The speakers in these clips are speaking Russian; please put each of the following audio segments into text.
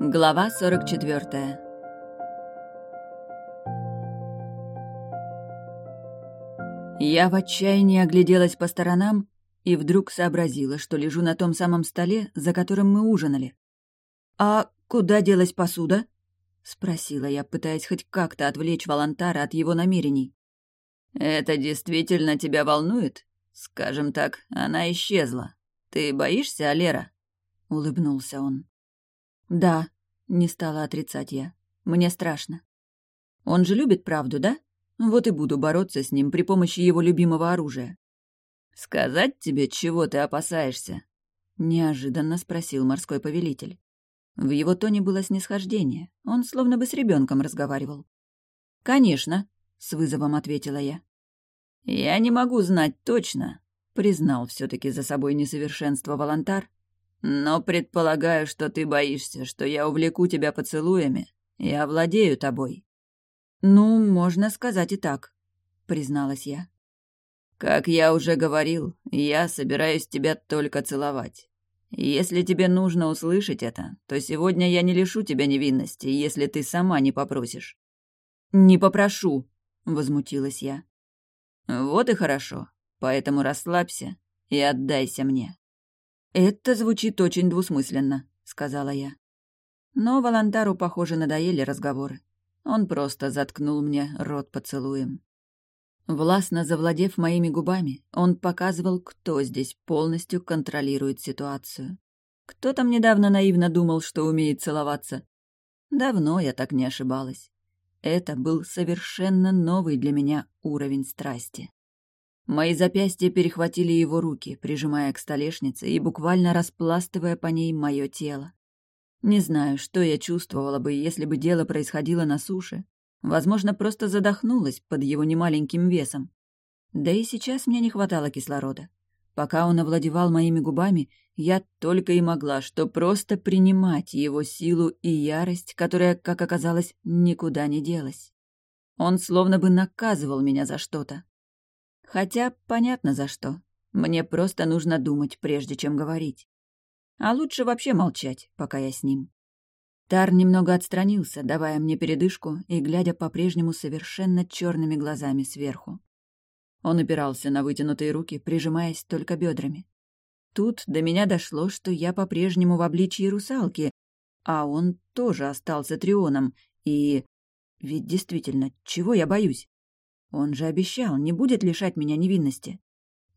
Глава 44 Я в отчаянии огляделась по сторонам и вдруг сообразила, что лежу на том самом столе, за которым мы ужинали. «А куда делась посуда?» — спросила я, пытаясь хоть как-то отвлечь Волонтара от его намерений. «Это действительно тебя волнует? Скажем так, она исчезла. Ты боишься, Алера?» — улыбнулся он. «Да», — не стала отрицать я. «Мне страшно. Он же любит правду, да? Вот и буду бороться с ним при помощи его любимого оружия». «Сказать тебе, чего ты опасаешься?» — неожиданно спросил морской повелитель. В его тоне было снисхождение. Он словно бы с ребенком разговаривал. «Конечно», — с вызовом ответила я. «Я не могу знать точно», — признал все таки за собой несовершенство Волонтар, но предполагаю, что ты боишься, что я увлеку тебя поцелуями и овладею тобой. Ну, можно сказать и так, призналась я. Как я уже говорил, я собираюсь тебя только целовать. Если тебе нужно услышать это, то сегодня я не лишу тебя невинности, если ты сама не попросишь. Не попрошу, возмутилась я. Вот и хорошо. Поэтому расслабься и отдайся мне. «Это звучит очень двусмысленно», — сказала я. Но Волонтару, похоже, надоели разговоры. Он просто заткнул мне рот поцелуем. Властно завладев моими губами, он показывал, кто здесь полностью контролирует ситуацию. Кто там недавно наивно думал, что умеет целоваться? Давно я так не ошибалась. Это был совершенно новый для меня уровень страсти. Мои запястья перехватили его руки, прижимая к столешнице и буквально распластывая по ней мое тело. Не знаю, что я чувствовала бы, если бы дело происходило на суше. Возможно, просто задохнулась под его немаленьким весом. Да и сейчас мне не хватало кислорода. Пока он овладевал моими губами, я только и могла что просто принимать его силу и ярость, которая, как оказалось, никуда не делась. Он словно бы наказывал меня за что-то. Хотя понятно за что. Мне просто нужно думать, прежде чем говорить. А лучше вообще молчать, пока я с ним. Тар немного отстранился, давая мне передышку и глядя по-прежнему совершенно черными глазами сверху. Он опирался на вытянутые руки, прижимаясь только бедрами. Тут до меня дошло, что я по-прежнему в обличье русалки, а он тоже остался трионом, и... Ведь действительно, чего я боюсь? Он же обещал, не будет лишать меня невинности.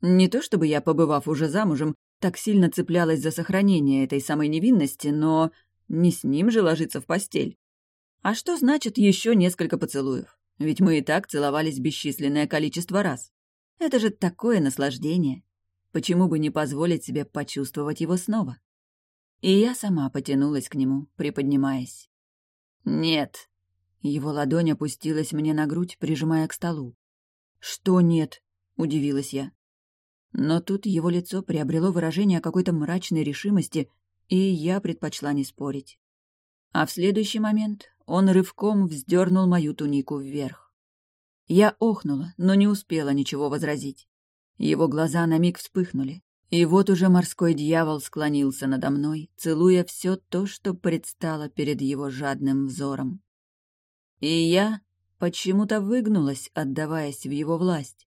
Не то чтобы я, побывав уже замужем, так сильно цеплялась за сохранение этой самой невинности, но не с ним же ложиться в постель. А что значит еще несколько поцелуев? Ведь мы и так целовались бесчисленное количество раз. Это же такое наслаждение. Почему бы не позволить себе почувствовать его снова? И я сама потянулась к нему, приподнимаясь. «Нет», его ладонь опустилась мне на грудь, прижимая к столу. «Что нет?» — удивилась я. Но тут его лицо приобрело выражение какой-то мрачной решимости, и я предпочла не спорить. А в следующий момент он рывком вздернул мою тунику вверх. Я охнула, но не успела ничего возразить. Его глаза на миг вспыхнули, и вот уже морской дьявол склонился надо мной, целуя все то, что предстало перед его жадным взором. И я почему-то выгнулась, отдаваясь в его власть.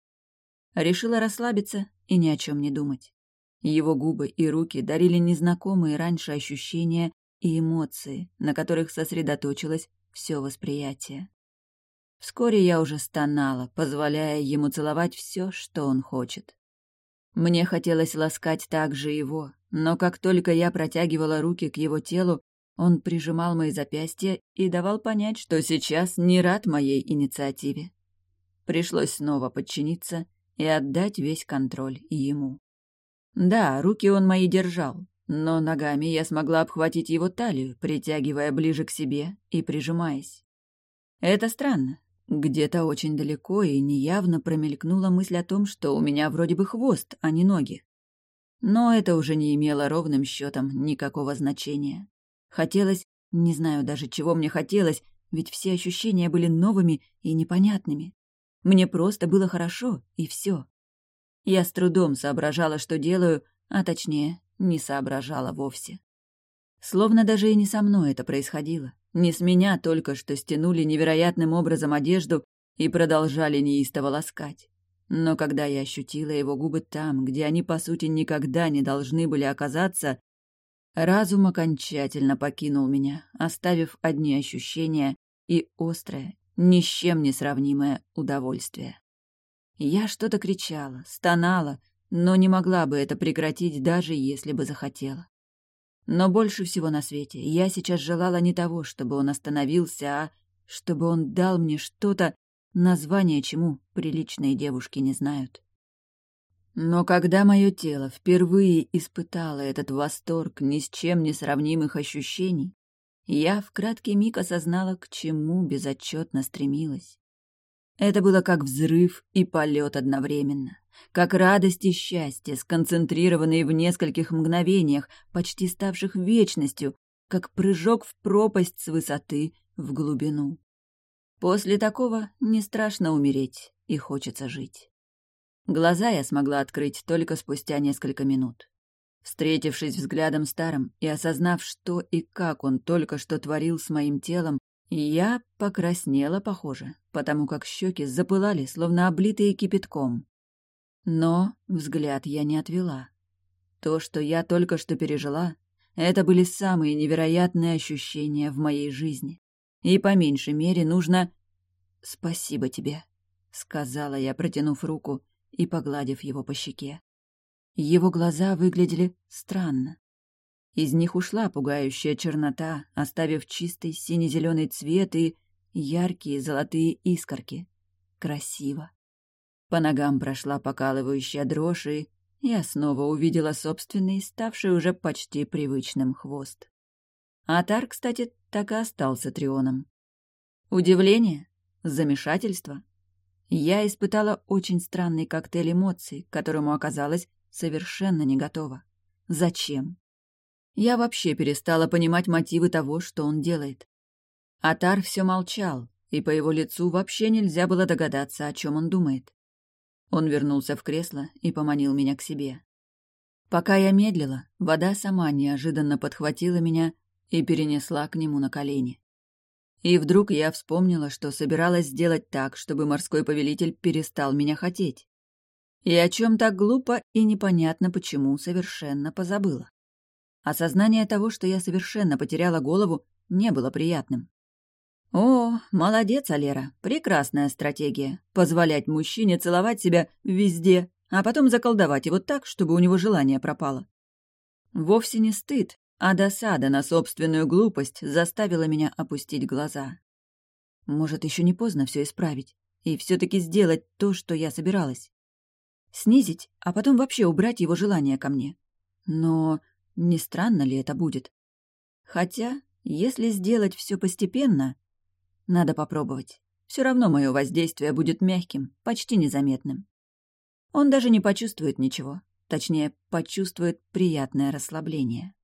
Решила расслабиться и ни о чем не думать. Его губы и руки дарили незнакомые раньше ощущения и эмоции, на которых сосредоточилось все восприятие. Вскоре я уже стонала, позволяя ему целовать все, что он хочет. Мне хотелось ласкать также его, но как только я протягивала руки к его телу, он прижимал мои запястья и давал понять, что сейчас не рад моей инициативе. Пришлось снова подчиниться и отдать весь контроль ему. Да, руки он мои держал, но ногами я смогла обхватить его талию, притягивая ближе к себе и прижимаясь. Это странно. Где-то очень далеко и неявно промелькнула мысль о том, что у меня вроде бы хвост, а не ноги. Но это уже не имело ровным счетом никакого значения. Хотелось, не знаю даже, чего мне хотелось, ведь все ощущения были новыми и непонятными. Мне просто было хорошо, и все. Я с трудом соображала, что делаю, а точнее, не соображала вовсе. Словно даже и не со мной это происходило. Не с меня только что стянули невероятным образом одежду и продолжали неистово ласкать. Но когда я ощутила его губы там, где они, по сути, никогда не должны были оказаться, разум окончательно покинул меня, оставив одни ощущения и острое, ни с чем не сравнимое удовольствие. Я что-то кричала, стонала, но не могла бы это прекратить, даже если бы захотела. Но больше всего на свете я сейчас желала не того, чтобы он остановился, а чтобы он дал мне что-то, название чему приличные девушки не знают. Но когда мое тело впервые испытало этот восторг ни с чем не сравнимых ощущений, я в краткий миг осознала, к чему безотчетно стремилась. Это было как взрыв и полет одновременно, как радость и счастье, сконцентрированные в нескольких мгновениях, почти ставших вечностью, как прыжок в пропасть с высоты в глубину. После такого не страшно умереть и хочется жить. Глаза я смогла открыть только спустя несколько минут. Встретившись взглядом старым и осознав, что и как он только что творил с моим телом, я покраснела, похоже, потому как щеки запылали, словно облитые кипятком. Но взгляд я не отвела. То, что я только что пережила, это были самые невероятные ощущения в моей жизни. И по меньшей мере нужно... «Спасибо тебе», — сказала я, протянув руку и погладив его по щеке. Его глаза выглядели странно. Из них ушла пугающая чернота, оставив чистый сине-зеленый цвет и яркие золотые искорки. Красиво. По ногам прошла покалывающая дрожь, и я снова увидела собственный, ставший уже почти привычным хвост. Атар, кстати, так и остался трионом. Удивление? Замешательство? Я испытала очень странный коктейль эмоций, к которому оказалась совершенно не готова. Зачем? Я вообще перестала понимать мотивы того, что он делает. Атар все молчал, и по его лицу вообще нельзя было догадаться, о чем он думает. Он вернулся в кресло и поманил меня к себе. Пока я медлила, вода сама неожиданно подхватила меня и перенесла к нему на колени. И вдруг я вспомнила, что собиралась сделать так, чтобы морской повелитель перестал меня хотеть и о чем так глупо и непонятно почему совершенно позабыла. Осознание того, что я совершенно потеряла голову, не было приятным. О, молодец, Алера, прекрасная стратегия. Позволять мужчине целовать себя везде, а потом заколдовать его так, чтобы у него желание пропало. Вовсе не стыд, а досада на собственную глупость заставила меня опустить глаза. Может, еще не поздно все исправить и все-таки сделать то, что я собиралась. Снизить, а потом вообще убрать его желание ко мне. Но не странно ли это будет? Хотя, если сделать все постепенно, надо попробовать. Все равно мое воздействие будет мягким, почти незаметным. Он даже не почувствует ничего, точнее, почувствует приятное расслабление.